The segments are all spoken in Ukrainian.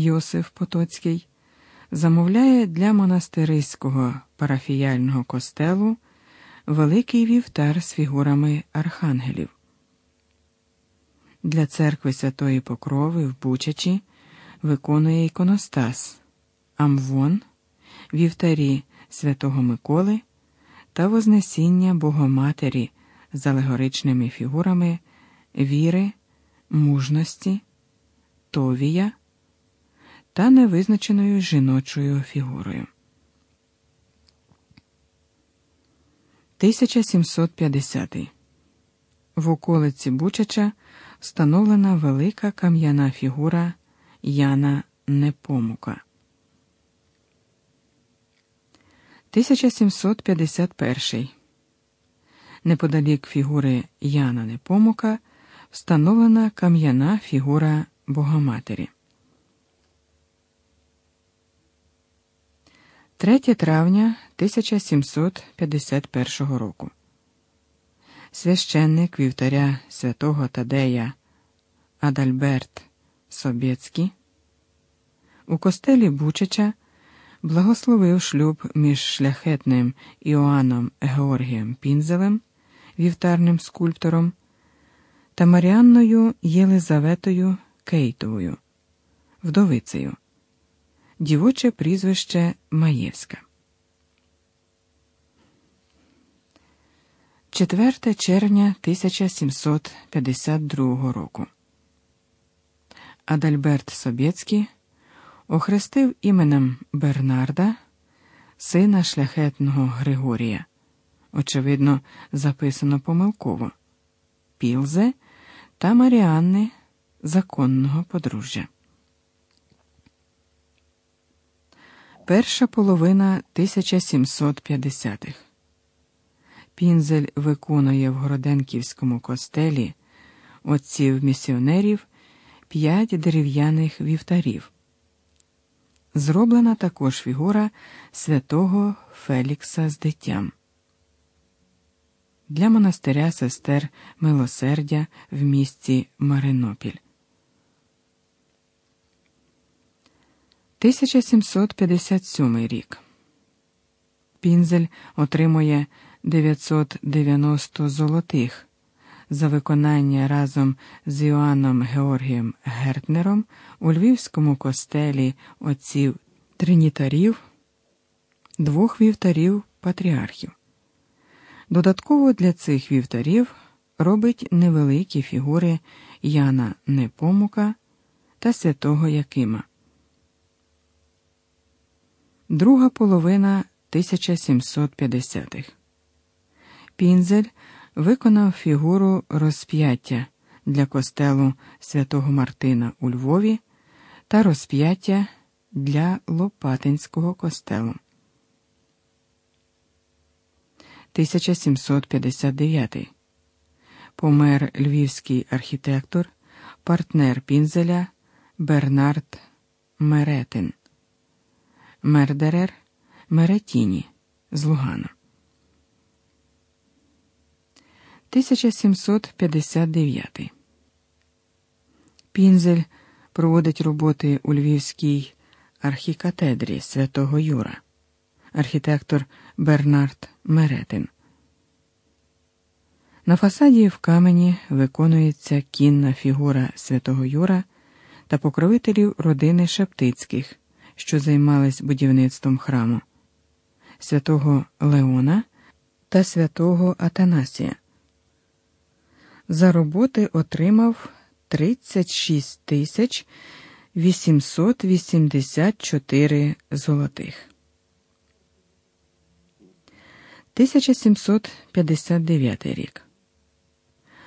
Йосиф Потоцький замовляє для монастириського парафіяльного костелу великий вівтар з фігурами архангелів. Для церкви Святої Покрови в Бучачі виконує іконостас, амвон, вівтарі святого Миколи та Вознесіння Богоматері з алегоричними фігурами віри, мужності, товія та невизначеною жіночою фігурою. 1750 В околиці Бучача встановлена велика кам'яна фігура Яна Непомука. 1751 Неподалік фігури Яна Непомука встановлена кам'яна фігура Богоматері. 3 травня 1751 року. Священник вівтаря святого Тадея Адальберт Собєцький у костелі Бучача благословив шлюб між шляхетним Іоанном Георгієм Пінзелем, вівтарним скульптором, та Маріанною Єлизаветою Кейтовою, вдовицею, дівоче прізвище Маєвська. 4 червня 1752 року. Адальберт Собєцький охрестив іменем Бернарда, сина шляхетного Григорія. Очевидно, записано помилково Пілзе та Маріанни законного подружжя. Перша половина 1750-х. Пінзель виконує в Городенківському костелі отців місіонерів п'ять дерев'яних вівтарів. Зроблена також фігура святого Фелікса з дитям. Для монастиря сестер Милосердя в місті Маринопіль. 1757 рік. Пінзель отримує 990 золотих за виконання разом з Іоанном Георгієм Гертнером у Львівському костелі отців тринітарів, двох вівтарів патріархів. Додатково для цих вівтарів робить невеликі фігури Яна Непомука та святого Якима. Друга половина 1750-х. Пінзель виконав фігуру розп'яття для костелу святого Мартина у Львові та розп'яття для Лопатинського костелу. 1759 Помер львівський архітектор, партнер Пінзеля Бернард Меретин. Мердерер Меретіні з Лугана. 1759. Пінзель проводить роботи у Львівській архікатедрі святого Юра, архітектор Бернард Меретин. На фасаді в камені виконується кінна фігура святого Юра та покровителів родини Шептицьких, що займались будівництвом храму, святого Леона та святого Атанасія. За роботи отримав 36 тисяч 884 золотих. 1759 рік.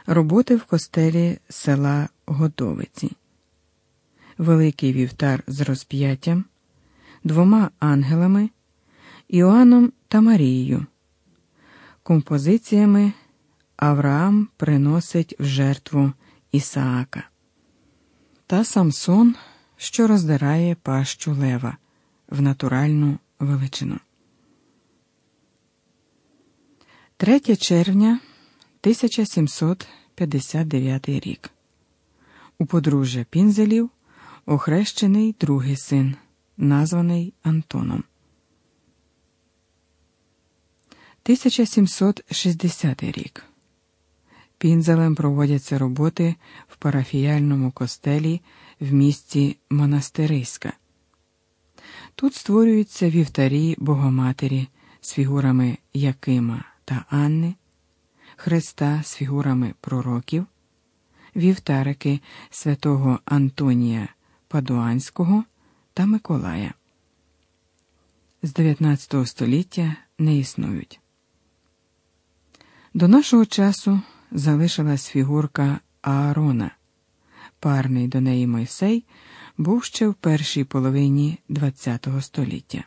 Роботи в костелі села Готовиці. Великий вівтар з розп'яттям, двома ангелами, Іоанном та Марією, композиціями Авраам приносить в жертву Ісаака та Самсон, що роздирає пащу лева в натуральну величину. 3 червня 1759 рік. У подружжя Пінзелів охрещений другий син, названий Антоном. 1760 рік. Пінзелем проводяться роботи в парафіяльному костелі в місті Монастириська. Тут створюються вівтарі Богоматері з фігурами Якима та Анни, Христа з фігурами пророків, вівтарики святого Антонія Падуанського та Миколая. З 19 століття не існують. До нашого часу залишилась фігурка Аарона. Парний до неї Мойсей був ще в першій половині ХХ століття.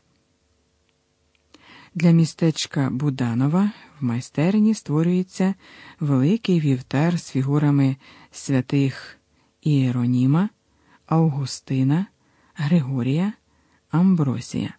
Для містечка Буданова в майстерні створюється великий вівтар з фігурами святих Іероніма, Августина, Григорія, Амбросія.